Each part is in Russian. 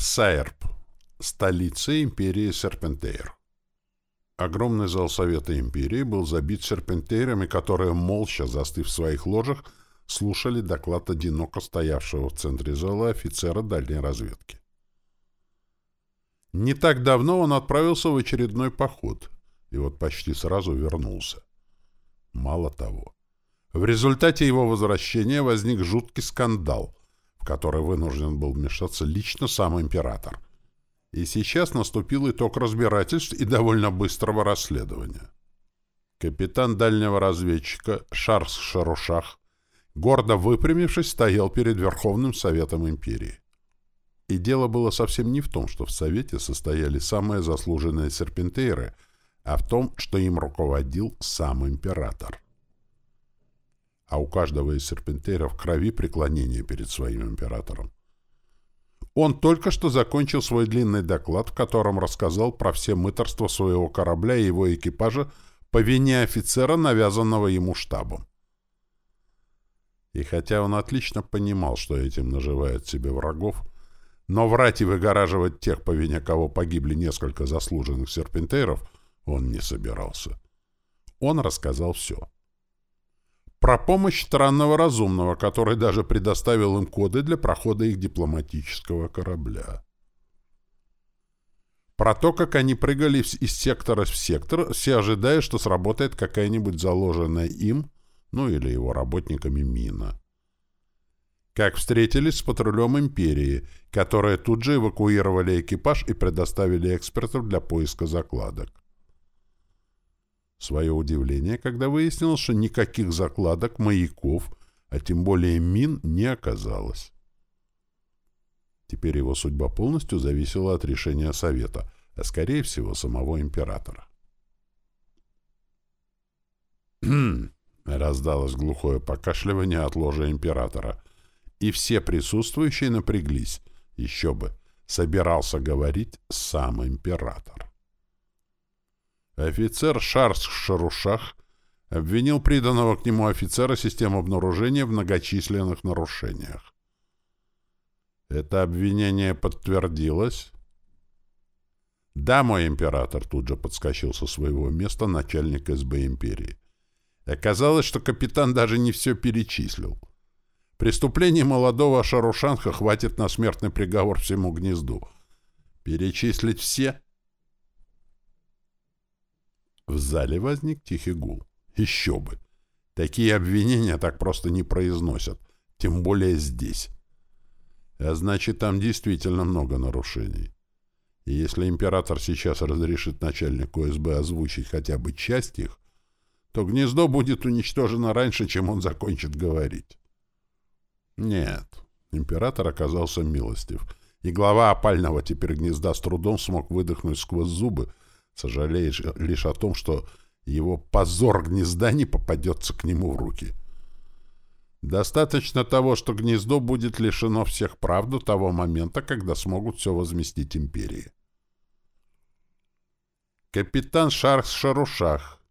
Сайерп. Столица империи Серпентейр. Огромный зал Совета Империи был забит серпентейрами, которые, молча застыв в своих ложах, слушали доклад одиноко стоявшего в центре зала офицера дальней разведки. Не так давно он отправился в очередной поход, и вот почти сразу вернулся. Мало того, в результате его возвращения возник жуткий скандал, который вынужден был вмешаться лично сам император — и сейчас наступил итог разбирательств и довольно быстрого расследования. Капитан дальнего разведчика Шарс Шарушах, гордо выпрямившись, стоял перед Верховным Советом Империи. И дело было совсем не в том, что в Совете состояли самые заслуженные серпентейры, а в том, что им руководил сам император. А у каждого из серпентейров крови преклонение перед своим императором. Он только что закончил свой длинный доклад, в котором рассказал про все мыторства своего корабля и его экипажа по вине офицера, навязанного ему штабом. И хотя он отлично понимал, что этим наживает себе врагов, но врать и выгораживать тех, по вине кого погибли несколько заслуженных серпентейров, он не собирался. Он рассказал все. Про помощь странного разумного, который даже предоставил им коды для прохода их дипломатического корабля. Про то, как они прыгали из сектора в сектор, все ожидая, что сработает какая-нибудь заложенная им, ну или его работниками, мина. Как встретились с патрулем Империи, которые тут же эвакуировали экипаж и предоставили экспертов для поиска закладок. Свое удивление, когда выяснилось, что никаких закладок, маяков, а тем более мин, не оказалось. Теперь его судьба полностью зависела от решения Совета, а скорее всего самого императора. Раздалось глухое покашливание от ложа императора, и все присутствующие напряглись. Еще бы! Собирался говорить сам император. Офицер Шарс Шарушах обвинил приданного к нему офицера систему обнаружения в многочисленных нарушениях. Это обвинение подтвердилось? Да, мой император тут же подскочил со своего места начальник СБ империи. Оказалось, что капитан даже не все перечислил. Преступлений молодого Шарушанха хватит на смертный приговор всему гнезду. Перечислить все — в зале возник тихий гул. Еще бы! Такие обвинения так просто не произносят, тем более здесь. А значит, там действительно много нарушений. И если император сейчас разрешит начальнику СБ озвучить хотя бы часть их, то гнездо будет уничтожено раньше, чем он закончит говорить. Нет, император оказался милостив, и глава опального теперь гнезда с трудом смог выдохнуть сквозь зубы, сожалеешь лишь о том, что его позор гнезда не попадется к нему в руки. Достаточно того, что гнездо будет лишено всех прав до того момента, когда смогут все возместить империи. Капитан Шарх Шарушах,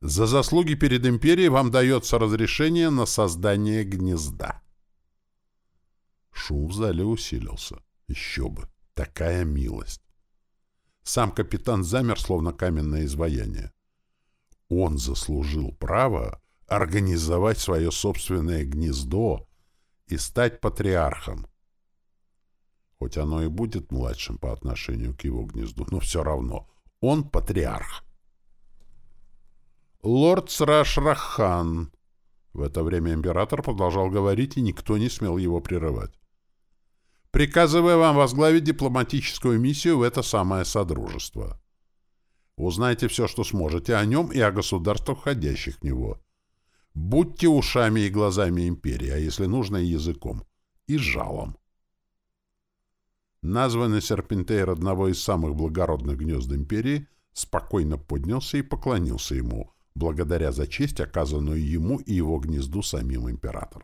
за заслуги перед империей вам дается разрешение на создание гнезда. Шум в зале усилился. Еще бы, такая милость. Сам капитан замер, словно каменное изваяние. Он заслужил право организовать свое собственное гнездо и стать патриархом. Хоть оно и будет младшим по отношению к его гнезду, но все равно он патриарх. Лорд Срашрахан. В это время император продолжал говорить, и никто не смел его прерывать приказывая вам возглавить дипломатическую миссию в это самое Содружество. Узнайте все, что сможете о нем и о государствах, входящих в него. Будьте ушами и глазами империи, а если нужно, и языком, и жалом. Названный серпентейр одного из самых благородных гнезд империи спокойно поднялся и поклонился ему, благодаря за честь, оказанную ему и его гнезду самим императором.